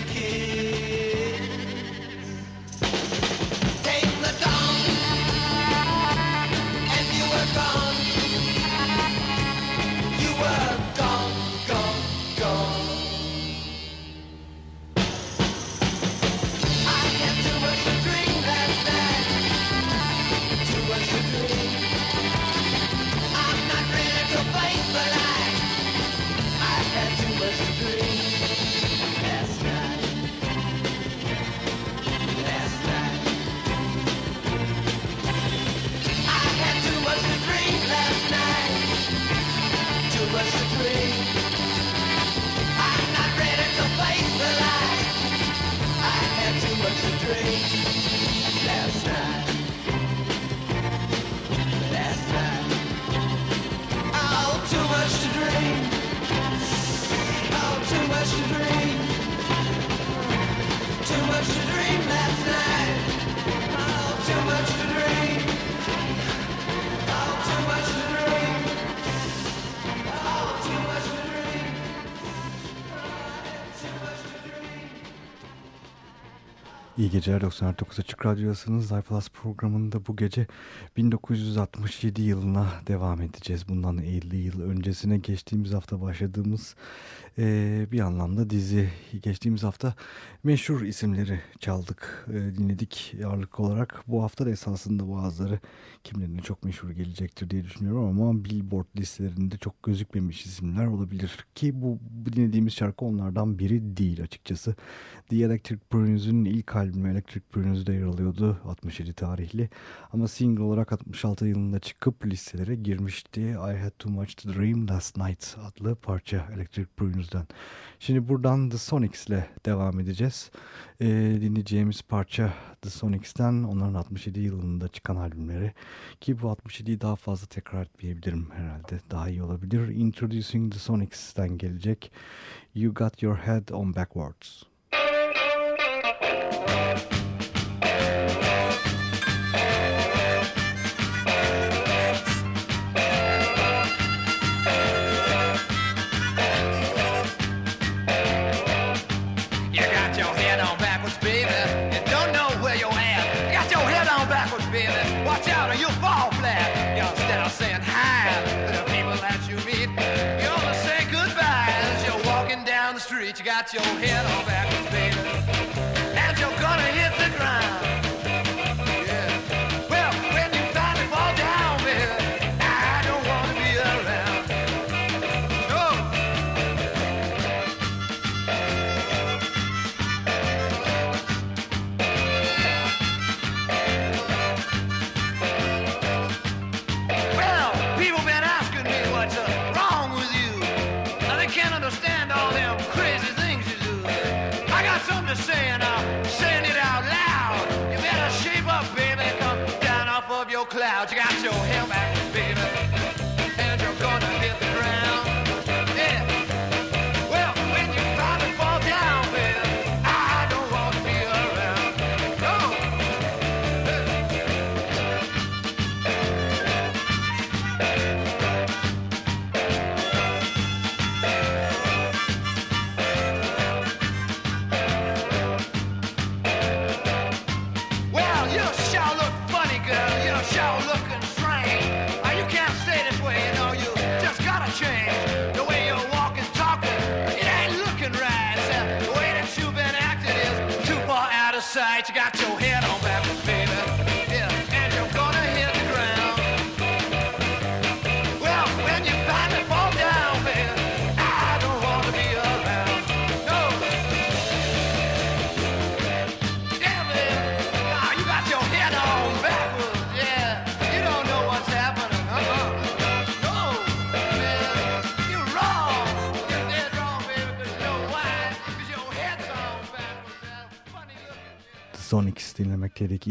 İyi geceler 99 Açık Radyo'dasınız. iPlus programında bu gece 1967 yılına devam edeceğiz. Bundan 50 yıl öncesine geçtiğimiz hafta başladığımız e, bir anlamda dizi. Geçtiğimiz hafta meşhur isimleri çaldık, e, dinledik ağırlık olarak. Bu hafta da esasında bazıları kimlerine çok meşhur gelecektir diye düşünüyorum ama Billboard listelerinde çok gözükmemiş isimler olabilir. Ki bu dinlediğimiz şarkı onlardan biri değil açıkçası. The Electric Prunes'un ilk albümü Electric Prunes'da yer alıyordu 67 tarihli. Ama single olarak 66 yılında çıkıp listelere girmişti. I Had Too Much To Dream Last Night adlı parça Electric Prunes'dan. Şimdi buradan The Sonics ile devam edeceğiz. Ee, dinleyeceğimiz parça The Sonics'ten onların 67 yılında çıkan albümleri. Ki bu 67'yi daha fazla tekrar etmeyebilirim herhalde. Daha iyi olabilir. Introducing The Sonics'ten gelecek. You Got Your Head On Backwards. got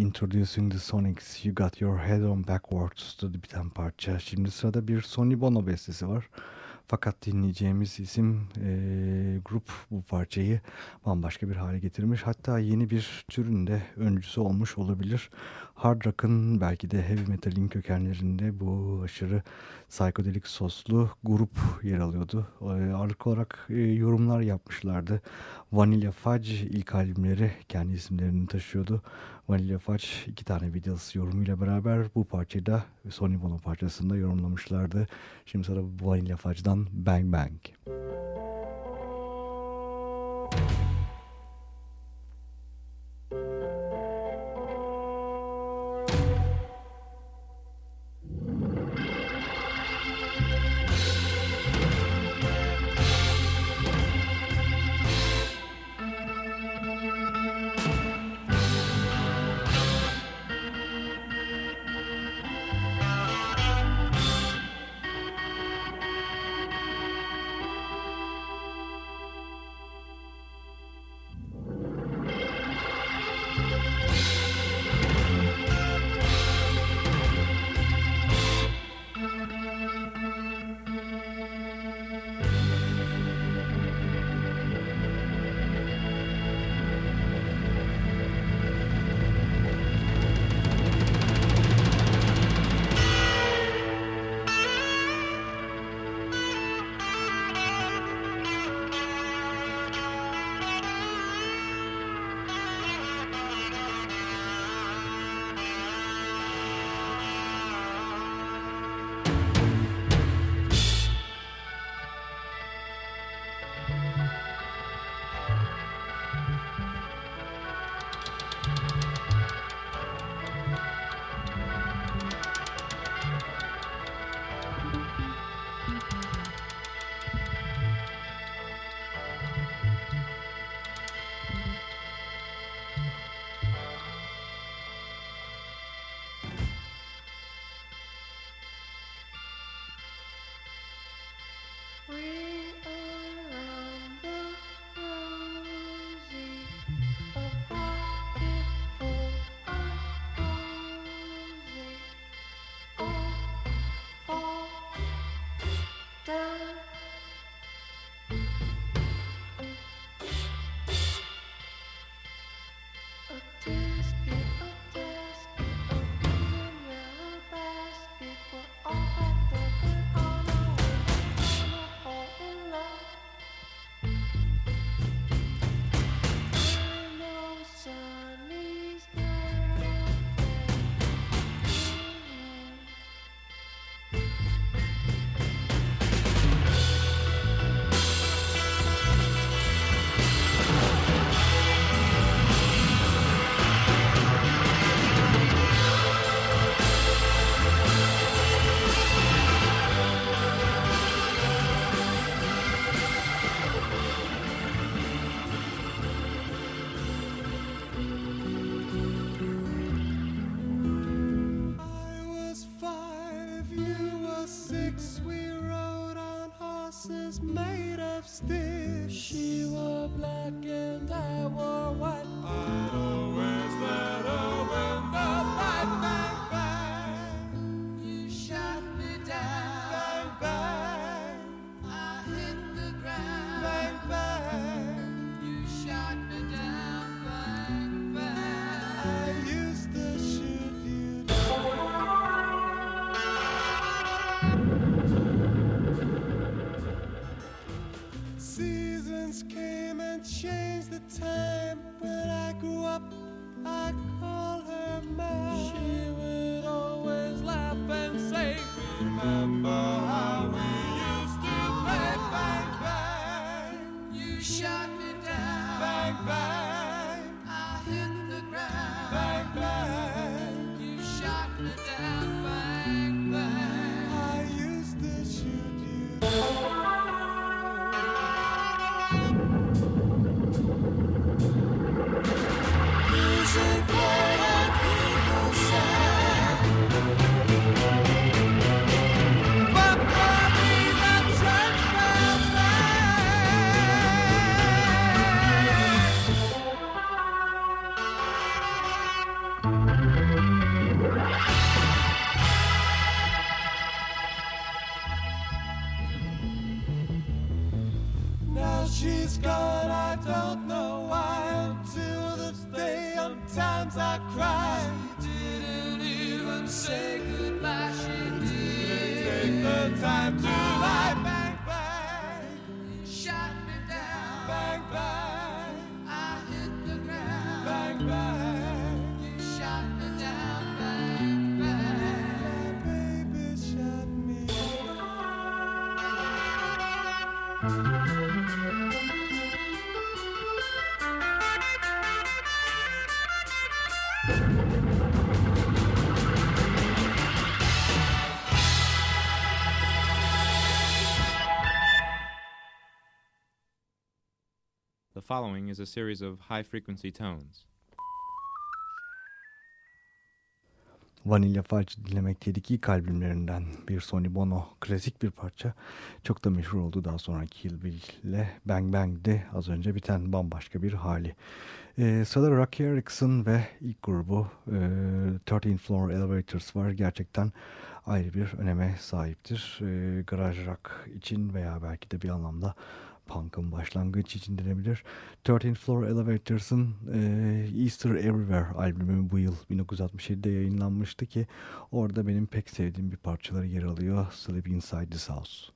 Introducing the Sonics, You Got Your Head On Backwards da biten parça. Şimdi sırada bir Sonny Bono bestesi var. Fakat dinleyeceğimiz isim e, grup bu parçayı bambaşka bir hale getirmiş. Hatta yeni bir türün de öncüsü olmuş olabilir. Hard rock'ın belki de heavy metal'in kökenlerinde bu aşırı psikodelik soslu grup yer alıyordu. E, ağırlık olarak e, yorumlar yapmışlardı. Vanilla Fudge ilk albümleri kendi isimlerini taşıyordu. Vanilla Fudge iki tane Beatles yorumuyla beraber bu parçada Sonny Bono parçasında yorumlamışlardı. Şimdi sıra Vanilla Fudge'dan Bang Bang. Bang. Following is a series of high frequency tones. Vanilla Fudge dinlemekteydik. İlk albümlerinden bir Sonny Bono klasik bir parça. Çok da meşhur oldu daha sonra Kill Bill ile Bang Bang'de az önce biten bambaşka bir hali. Ee, sırada Rocky Erickson ve ilk grubu e, 13 Floor Elevators var. Gerçekten ayrı bir öneme sahiptir. E, garaj rock için veya belki de bir anlamda punk'ın başlangıç için denebilir. 13 Floor Elevators'ın e, Easter Everywhere albümü bu yıl 1967'de yayınlanmıştı ki orada benim pek sevdiğim bir parçaları yer alıyor. Sleep Inside This House.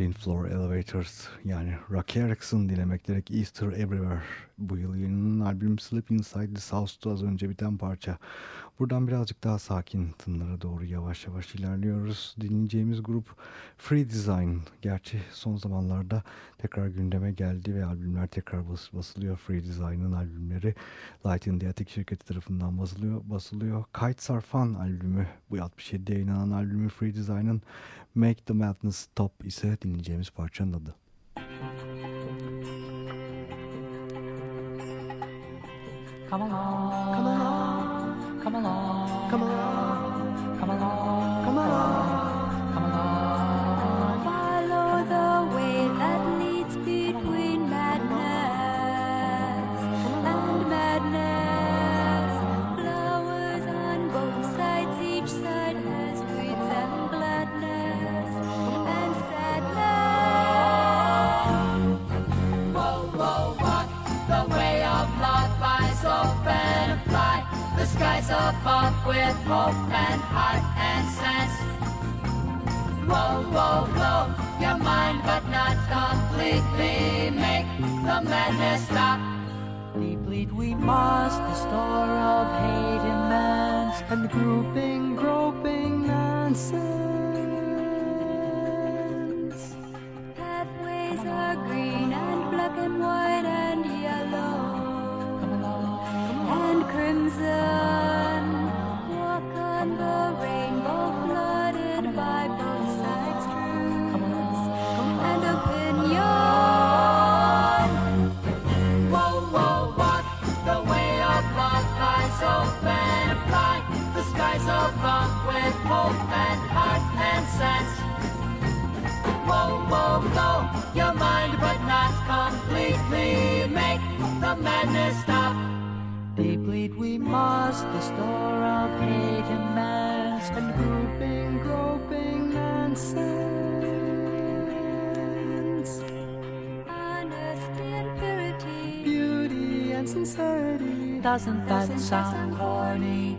13 Floor Elevators yani Rocky Erickson dinlemek gerek Easter Everywhere bu yıl yayınlanan albüm Slip Inside the South'tu az önce biten parça. Buradan birazcık daha sakin tınlara doğru yavaş yavaş ilerliyoruz. Dinleyeceğimiz grup Free Design. Gerçi son zamanlarda tekrar gündeme geldi ve albümler tekrar bas basılıyor. Free Design'ın albümleri Light in the Attic şirketi tarafından basılıyor. basılıyor. Kites Are Fun albümü bu 67'de yayınlanan albümü Free Design'ın Make the Madness Stop ise dinleyeceğimiz parçanın adı. Come along, come along, come along, skies with hope and heart and sense. Whoa, whoa, blow your mind, but not completely. Make the madness stop. Deeply we must the store of hate immense and grouping, groping nonsense. Pathways are green and black and white and yellow and crimson. Doesn't that sound corny?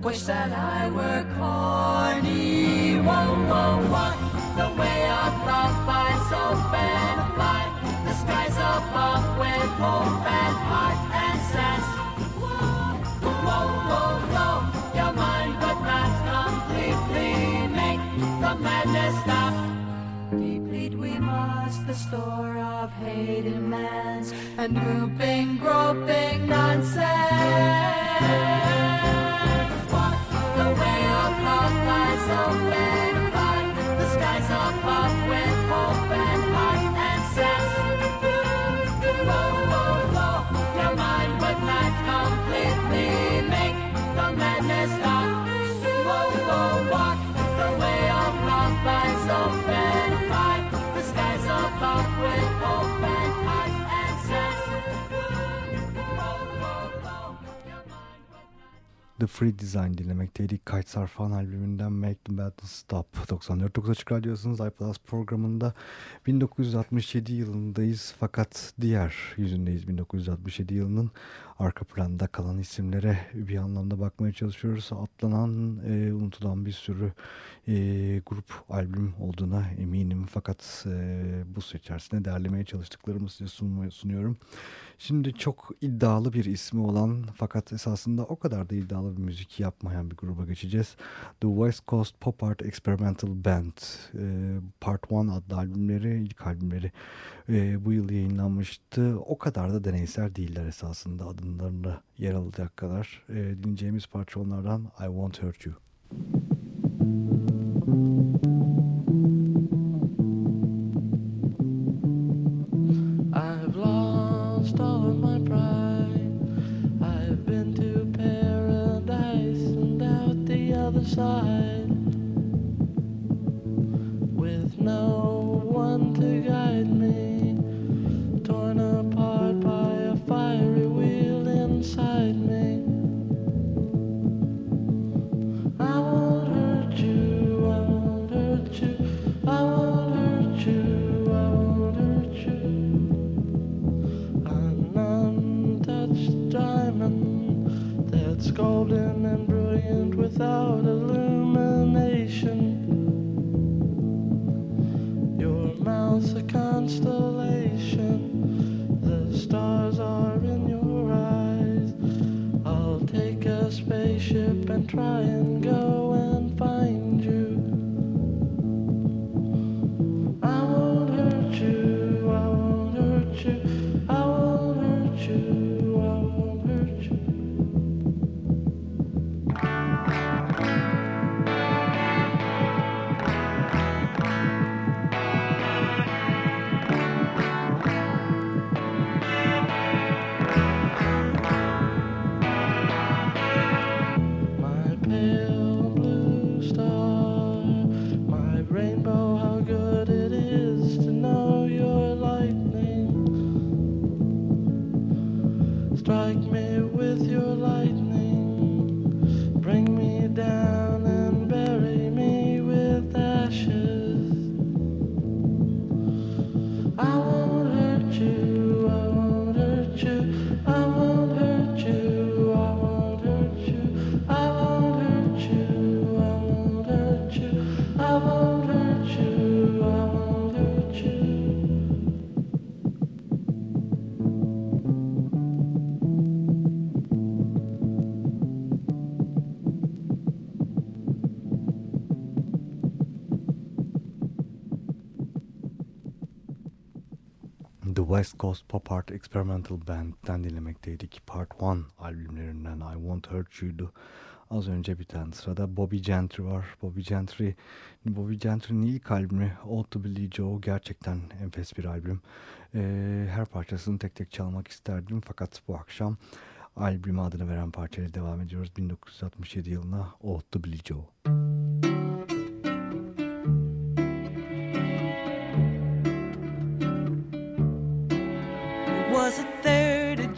Wish that I were corny. Whoa, whoa, walk the way of love, eyes open fly. The skies above with hope and heart and sense. Whoa, whoa, blow your mind, not completely. Make the madness stop. Deplete we must the store of hate immense and grouping, The Free Design dinlemekteydik. Kites Are Fun albümünden Make the Battle Stop. 94.9 Açık Radyosu'nun iPlus programında 1967 yılındayız. Fakat diğer yüzündeyiz 1967 yılının arka planda kalan isimlere bir anlamda bakmaya çalışıyoruz. Atlanan, e, unutulan bir sürü e, grup albüm olduğuna eminim. Fakat e, bu süre içerisinde derlemeye çalıştıklarımı size sunuyorum. Şimdi çok iddialı bir ismi olan fakat esasında o kadar da iddialı bir müzik yapmayan bir gruba geçeceğiz. The West Coast Pop Art Experimental Band e, Part 1 adlı albümleri, ilk albümleri e, bu yıl yayınlanmıştı. O kadar da deneysel değiller esasında adımlarında yer alacak kadar. E, dinleyeceğimiz parça onlardan I Won't Hurt You. Side. Spaceship West Coast Pop Art Experimental Band'den dinlemekteydik. Part 1 albümlerinden I Won't Hurt You'du. Az önce biten sırada Bobby Gentry var. Bobby Gentry, Bobby Gentry'nin ilk albümü Old to Billy Joe gerçekten enfes bir albüm. Ee, her parçasını tek tek çalmak isterdim fakat bu akşam albüme adını veren parçayla devam ediyoruz. 1967 yılına Old to Billy Joe.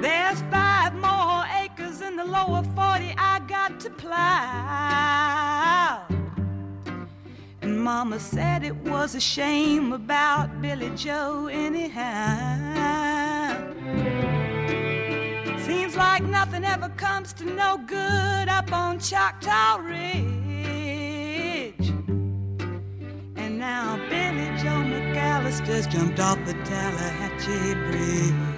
There's five more acres in the lower 40 I got to plow. And Mama said it was a shame about Billy Joe, anyhow. Seems like nothing ever comes to no good up on Choctaw Ridge. And now Billy Joe McAllister's jumped off the Tallahatchie Bridge.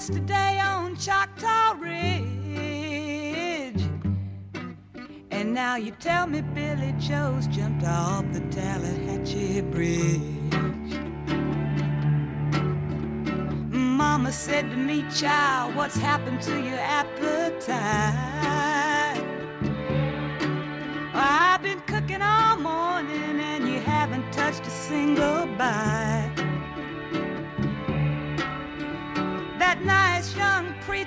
Yesterday on Choctaw Ridge. And now you tell me Billy Joe's jumped off the Tallahatchie Bridge. Mama said to me, child, what's happened to your appetite? I've been cooking all morning and you haven't touched a single bite.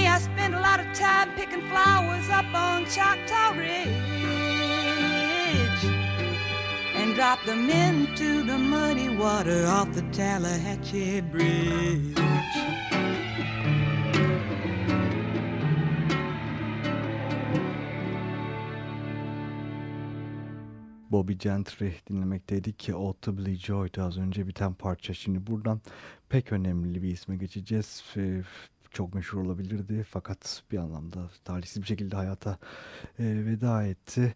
Me, I spend a lot of time picking flowers up on Choctaw Ridge and drop them into the muddy water off the Tallahatchie Bridge. Bobby Gentry dinlemekteydik ki Otto Billy Joy'du az önce biten parça. Şimdi buradan pek önemli bir isme geçeceğiz. Çok meşhur olabilirdi fakat bir anlamda talihsiz bir şekilde hayata e, veda etti.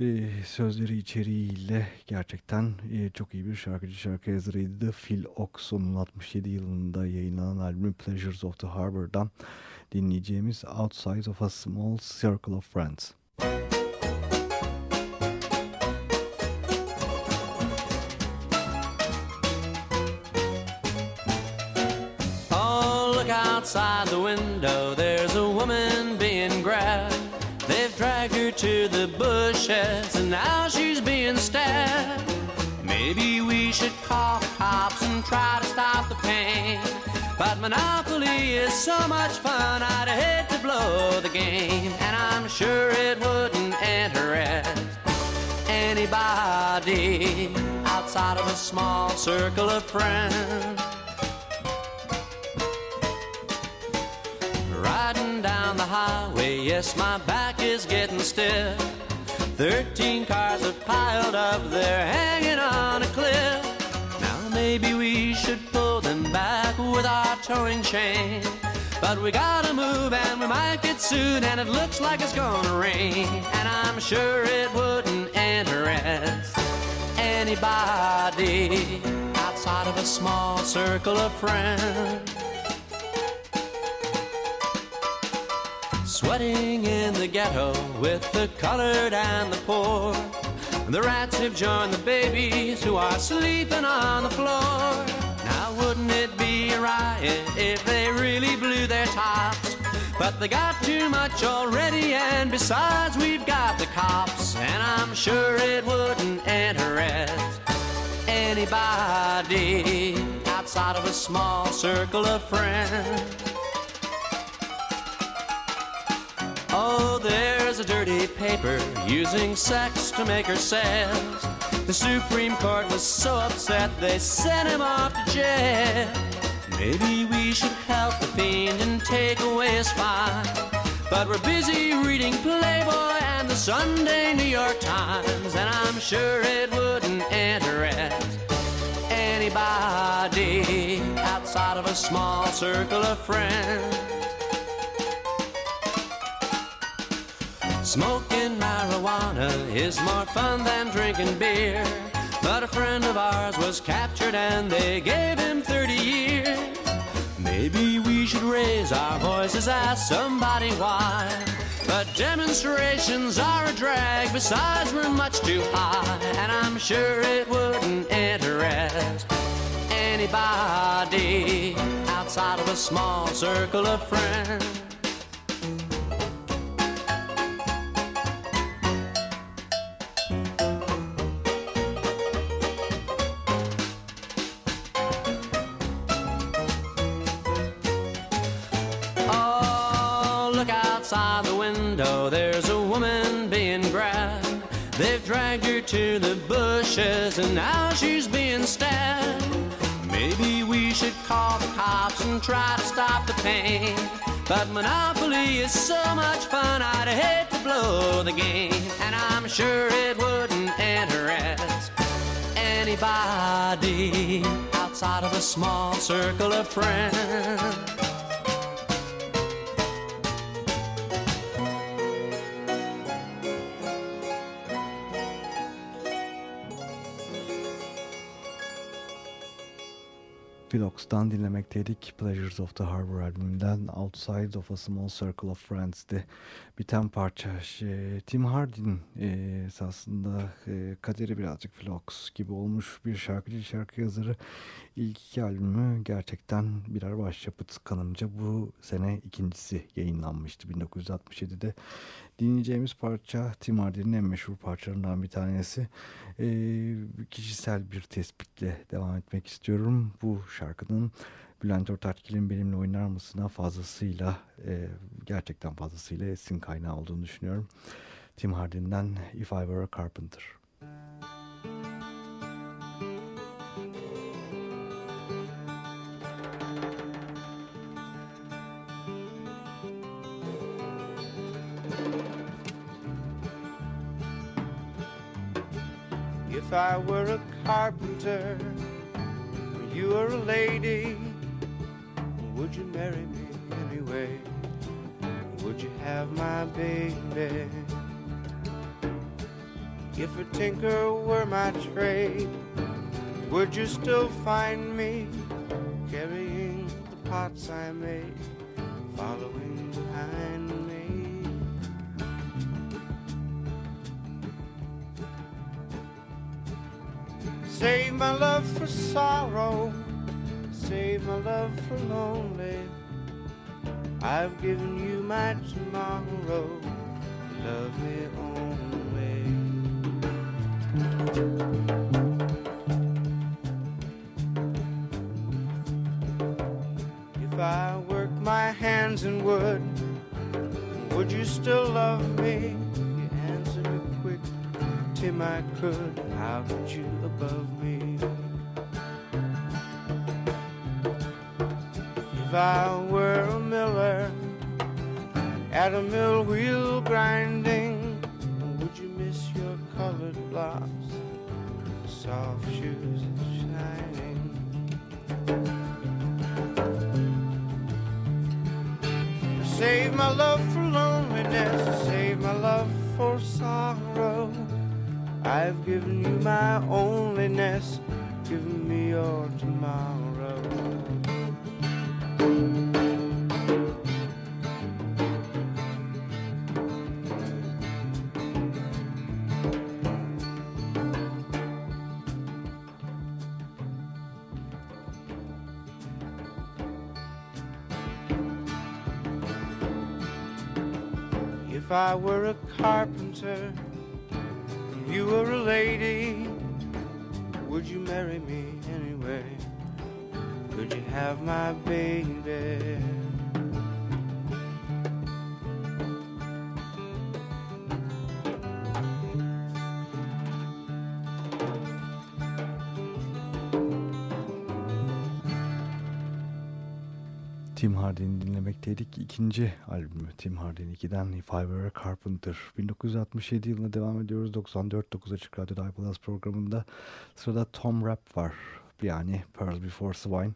E, sözleri içeriğiyle gerçekten e, çok iyi bir şarkıcı şarkı yazarıydı. Phil Oxon'un 67 yılında yayınlanan albümü Pleasures of the Harbor'dan dinleyeceğimiz Outside of a Small Circle of Friends. Oh, outside the window, there's a woman being grabbed. They've dragged her to the bushes, and now she's being stabbed. Maybe we should call the cops and try to stop the pain. But Monopoly is so much fun, I'd hate to blow the game. And I'm sure it wouldn't interest anybody outside of a small circle of friends. Riding down the highway, yes, my back is getting stiff. Thirteen cars are piled up there, hanging on a cliff. Now maybe we should pull them back with our towing chain. But we gotta move and we might get sued, and it looks like it's gonna rain. And I'm sure it wouldn't interest anybody outside of a small circle of friends. Sweating in the ghetto with the colored and the poor. The rats have joined the babies who are sleeping on the floor. Now, wouldn't it be a riot if they really blew their tops? But they got too much already, and besides, we've got the cops. And I'm sure it wouldn't interest anybody outside of a small circle of friends. There's a dirty paper using sex to make her says the Supreme Court was so upset they sent him off to jail. Maybe we should help the fiend and take away his fine. But we're busy reading Playboy and the Sunday New York Times, and I'm sure it wouldn't interest anybody outside of a small circle of friends. Smoking marijuana is more fun than drinking beer. But a friend of ours was captured and they gave him 30 years. Maybe we should raise our voices, ask somebody why. But demonstrations are a drag, besides, we're much too high. And I'm sure it wouldn't interest anybody outside of a small circle of friends. To the bushes and now she's being stabbed. Maybe we should call the cops and try to stop the pain. But Monopoly is so much fun, I'd hate to blow the game. And I'm sure it wouldn't interest anybody outside of a small circle of friends. Philox'tan dinlemekteydik. Pleasures of the Harbor albümünden Outside of a Small Circle of Friends'ti. Biten parça. Şey, Tim Hardin e, esasında e, kaderi birazcık Philox gibi olmuş bir şarkıcı şarkı yazarı. İlk iki albümü gerçekten birer başyapıt kanımca bu sene ikincisi yayınlanmıştı 1967'de. Dinleyeceğimiz parça Tim Hardin'in en meşhur parçalarından bir tanesi. Ee, kişisel bir tespitle devam etmek istiyorum. Bu şarkının Bülent Ortaçgil'in benimle oynar mısına fazlasıyla e, gerçekten fazlasıyla esin kaynağı olduğunu düşünüyorum. Tim Hardin'den If I Were a Carpenter. If I were a carpenter, and you were a lady, would you marry me anyway? Would you have my baby? If a tinker were my trade, would you still find me carrying the pots I made, following behind Save my love for sorrow, save my love for lonely. I've given you my tomorrow, love me only. If I work my hands in wood, would you still love me? You answer me quick, Tim, I could. How could you above if you were a lady, would you marry me anyway? Could you have my baby? Tim Hardin'in dinlemekteydik. İkinci albümü Tim Hardy'nin 2'den If I Were a Carpenter. 1967 yılına devam ediyoruz. 94.9 Açık Radyo iPlus programında sırada Tom Rapp var. Yani Pearls Before Swine.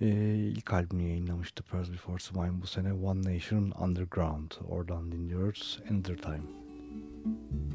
Ee, ilk albümünü yayınlamıştı Pearls Before Swine bu sene One Nation Underground. Oradan dinliyoruz Another Time. Where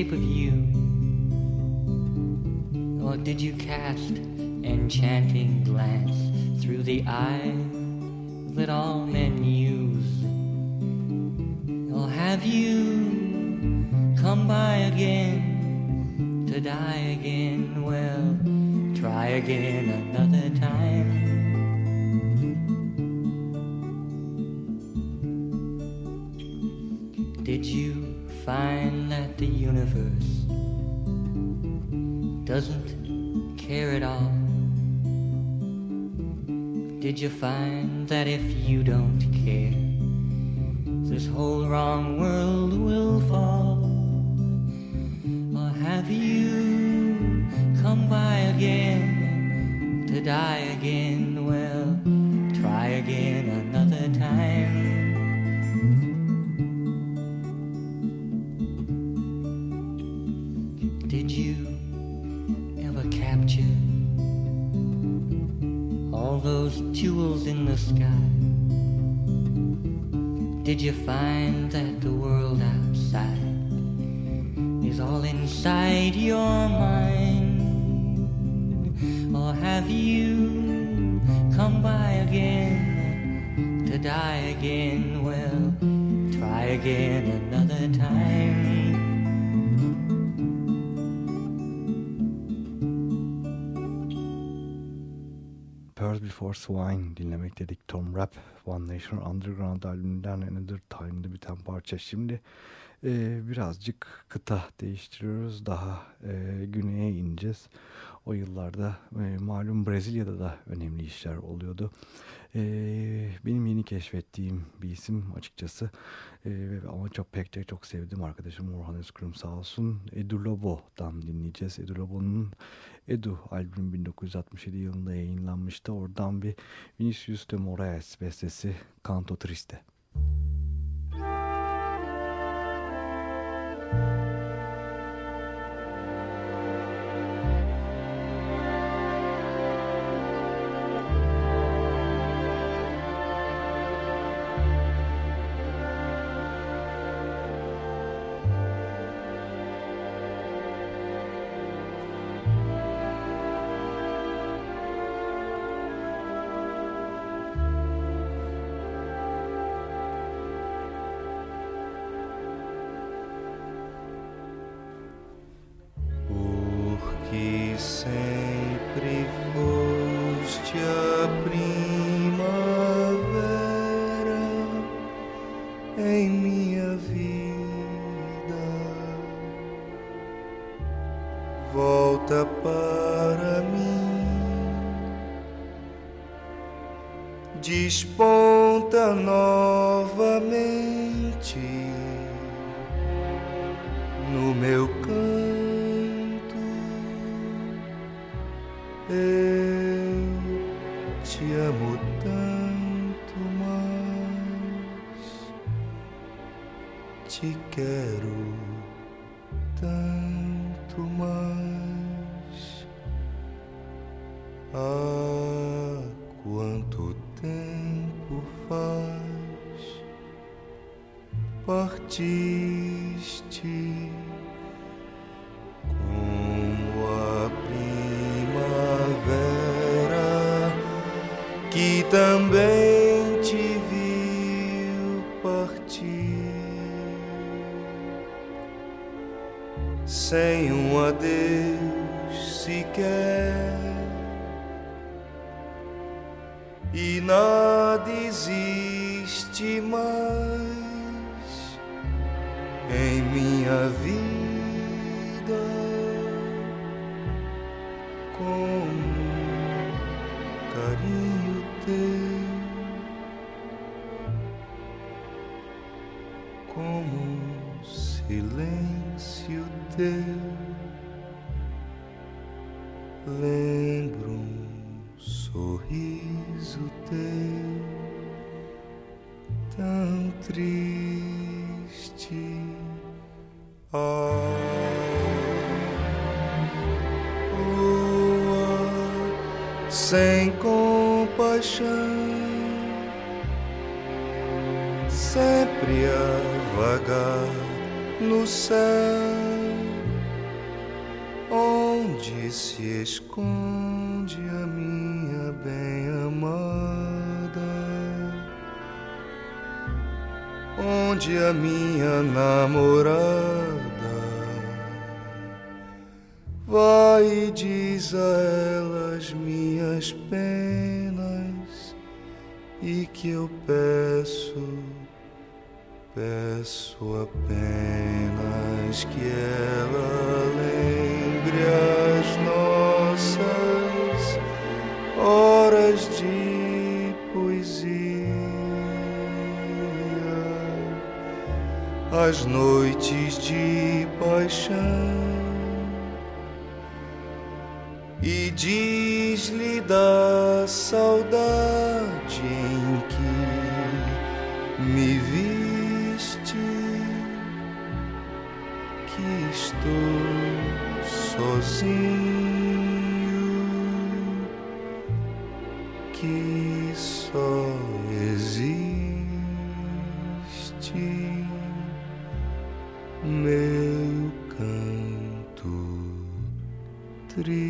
shape of you? Or did you cast enchanting glance through the eye that all men use? Or have you come by again to die again? Well, try again another time. Did you find the universe doesn't care at all? Did you find that if you don't care, this whole wrong world will fall? Or have you come by again to die again? Well, try again another time. The sky? Did you find that the world outside is all inside your mind? Or have you come by again to die again? Well, try again Before Swine dinlemek dedik. Tom Rapp, One Nation Underground albümünden Another Time'da biten parça. Şimdi e, birazcık kıta değiştiriyoruz. Daha e, güneye ineceğiz. O yıllarda e, malum Brezilya'da da önemli işler oluyordu. E, benim yeni keşfettiğim bir isim açıkçası. E, ama çok pek de çok sevdim arkadaşım Orhan Özkürüm sağ olsun. Edu Lobo'dan dinleyeceğiz. Edu Lobo'nun Edu albüm 1967 yılında yayınlanmıştı. Oradan bir Vinicius de Moraes bestesi Canto Triste. Porque desponta nós. E nada existe mais em minha vida como carinho teu, como silêncio teu. Sozinho que só existe meu canto triste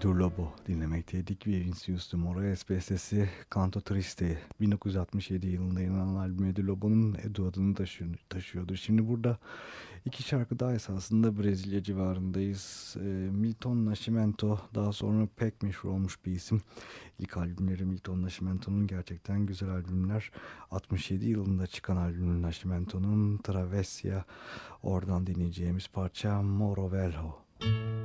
Edur Lobo dinlemekteydik. Vinicius de Moraes bestesi Canto Triste 1967 yılında yayınlanan albüm Edur Lobo'nun Edu adını taşıyor, taşıyordu. Şimdi burada iki şarkı daha esasında Brezilya civarındayız. Ee, Milton Nascimento daha sonra pek meşhur olmuş bir isim. İlk albümleri Milton Nascimento'nun gerçekten güzel albümler. 67 yılında çıkan albümün Nascimento'nun Travessia. Oradan dinleyeceğimiz parça Moro Velho. no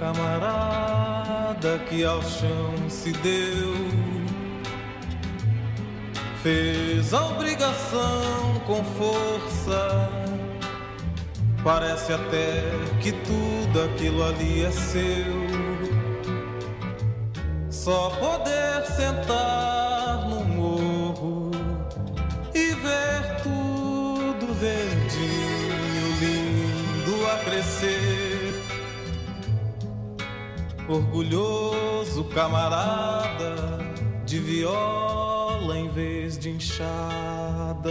camarada que ao chão se deu. Fez a obrigação com força. Parece até que tudo aquilo ali é seu. Só poder sentar Orgulhoso camarada de viola em vez de enxada.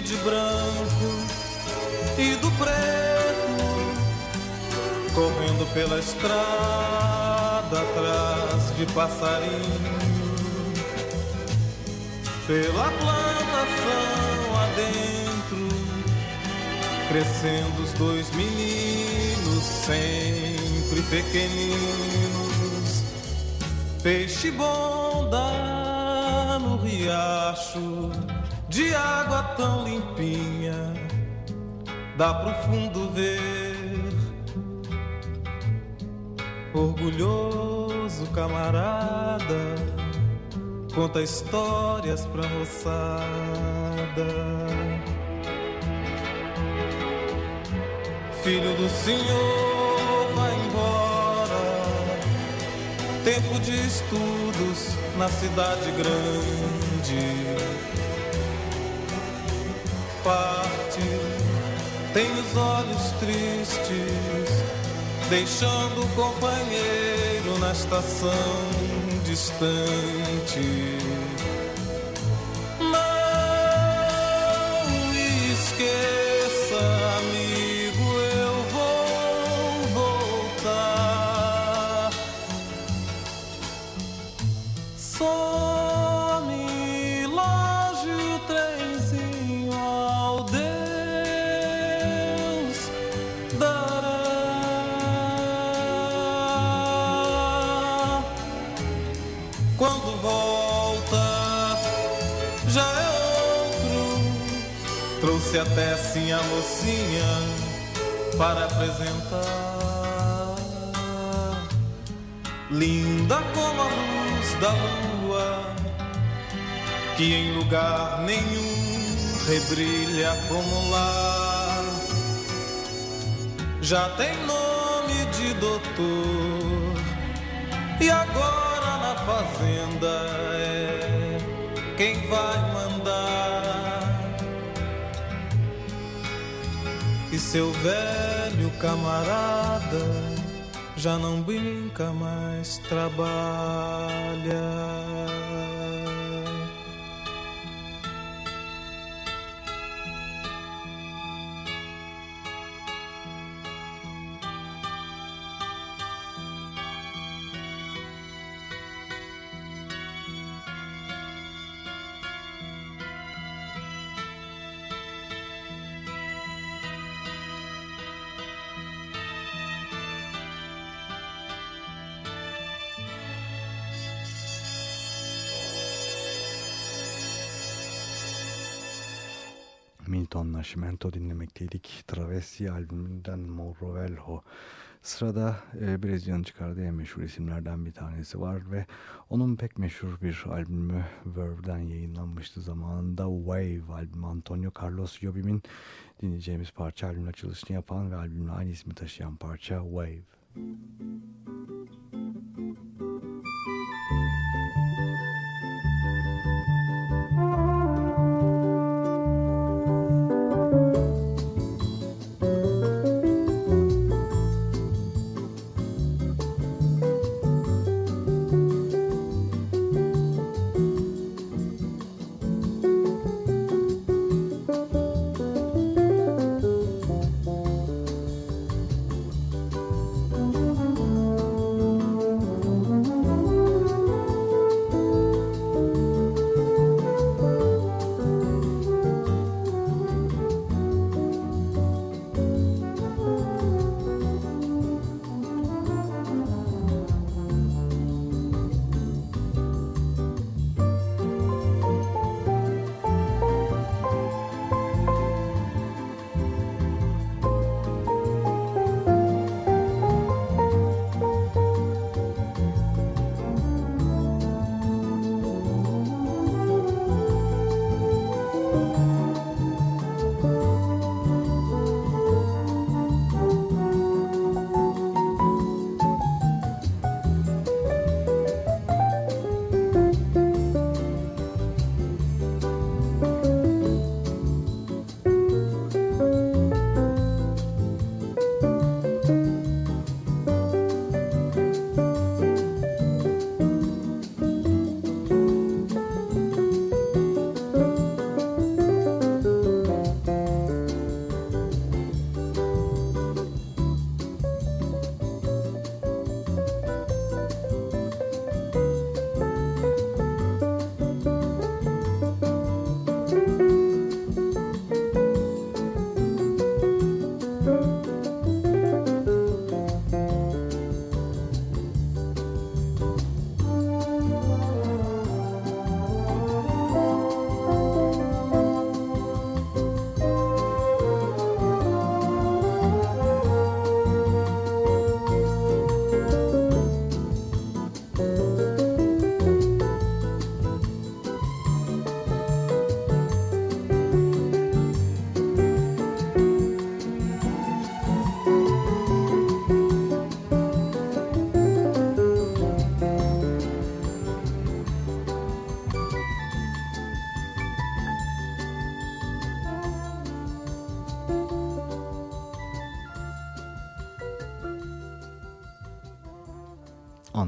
De branco e do preto, correndo pela estrada atrás de passarinho, pela plantação adentro, crescendo os dois meninos sempre pequeninos, peixe bom no riacho de água tão limpinha, dá pro fundo ver. Orgulhoso camarada, conta histórias pra moçada. Filho do Senhor, vai embora. Tempo de estudos na cidade grande parte, tem os olhos tristes, deixando o companheiro na estação distante. Trouxe até sim a mocinha para apresentar. Linda como a luz da lua, que em lugar nenhum rebrilha como lá. Já tem nome de doutor, e agora na fazenda é quem vai mandar. Seu velho camarada já não brinca mais, trabalha. Nascimento dinlemekteydik. Travesti albümünden Morro Velho. Sırada e, Brezilya'nın çıkardığı en meşhur isimlerden bir tanesi var ve onun pek meşhur bir albümü Verve'den yayınlanmıştı zamanında Wave albümü Antonio Carlos Jobim'in dinleyeceğimiz parça albümün açılışını yapan ve albümle aynı ismi taşıyan parça Wave. Thank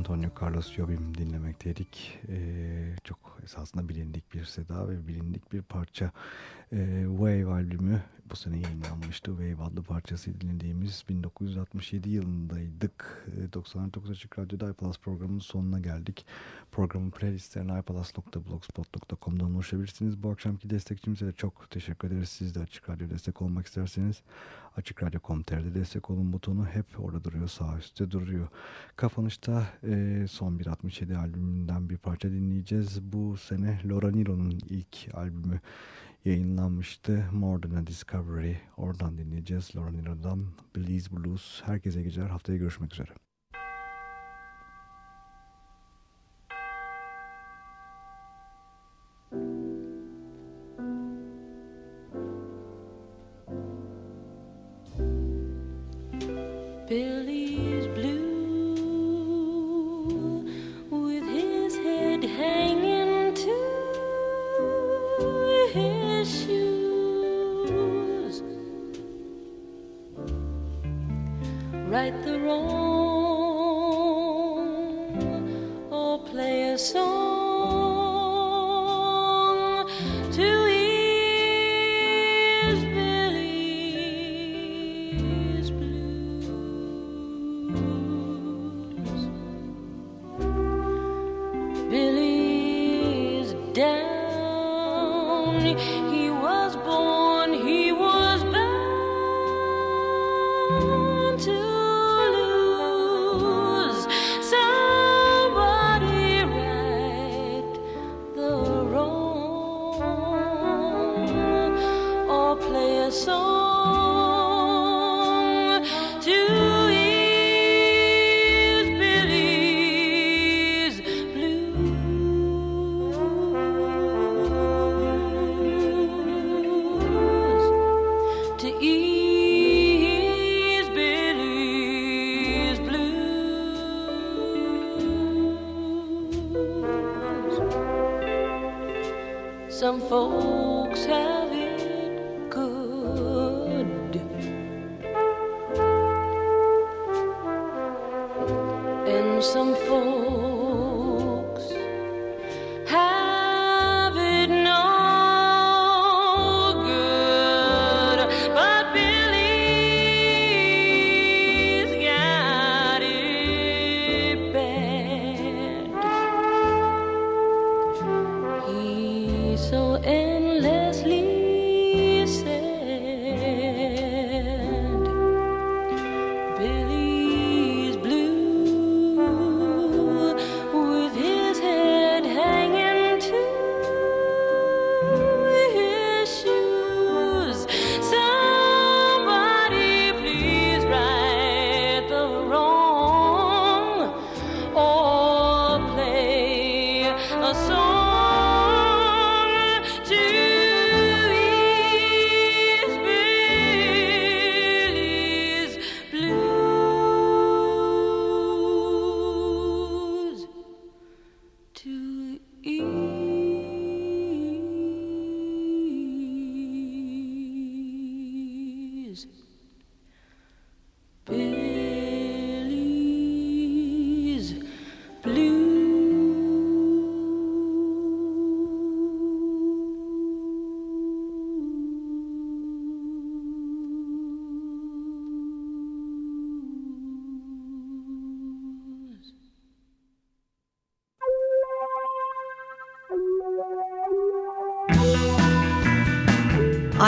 Antonio Carlos Jobim dinlemekteydik. Ee, çok esasında bilindik bir seda ve bilindik bir parça. Ee, Wave albümü bu sene yayınlanmıştı. Wave adlı parçası dinlediğimiz 1967 yılındaydık. Ee, 99 Açık Radyo'da iPlus programının sonuna geldik. Programın playlistlerine iPlus.blogspot.com'dan ulaşabilirsiniz. Bu akşamki destekçimize de çok teşekkür ederiz. Siz de Açık Radyo destek olmak isterseniz açıkradyo.com.tr'de destek olun butonu hep orada duruyor. Sağ üstte duruyor. Kapanışta e, son bir 67 albümünden bir parça dinleyeceğiz. Bu sene Laura Niro'nun ilk albümü yayınlanmıştı. More Than A Discovery. Oradan dinleyeceğiz. Laura Niro'dan Blues Blues. Herkese geceler. Haftaya görüşmek üzere.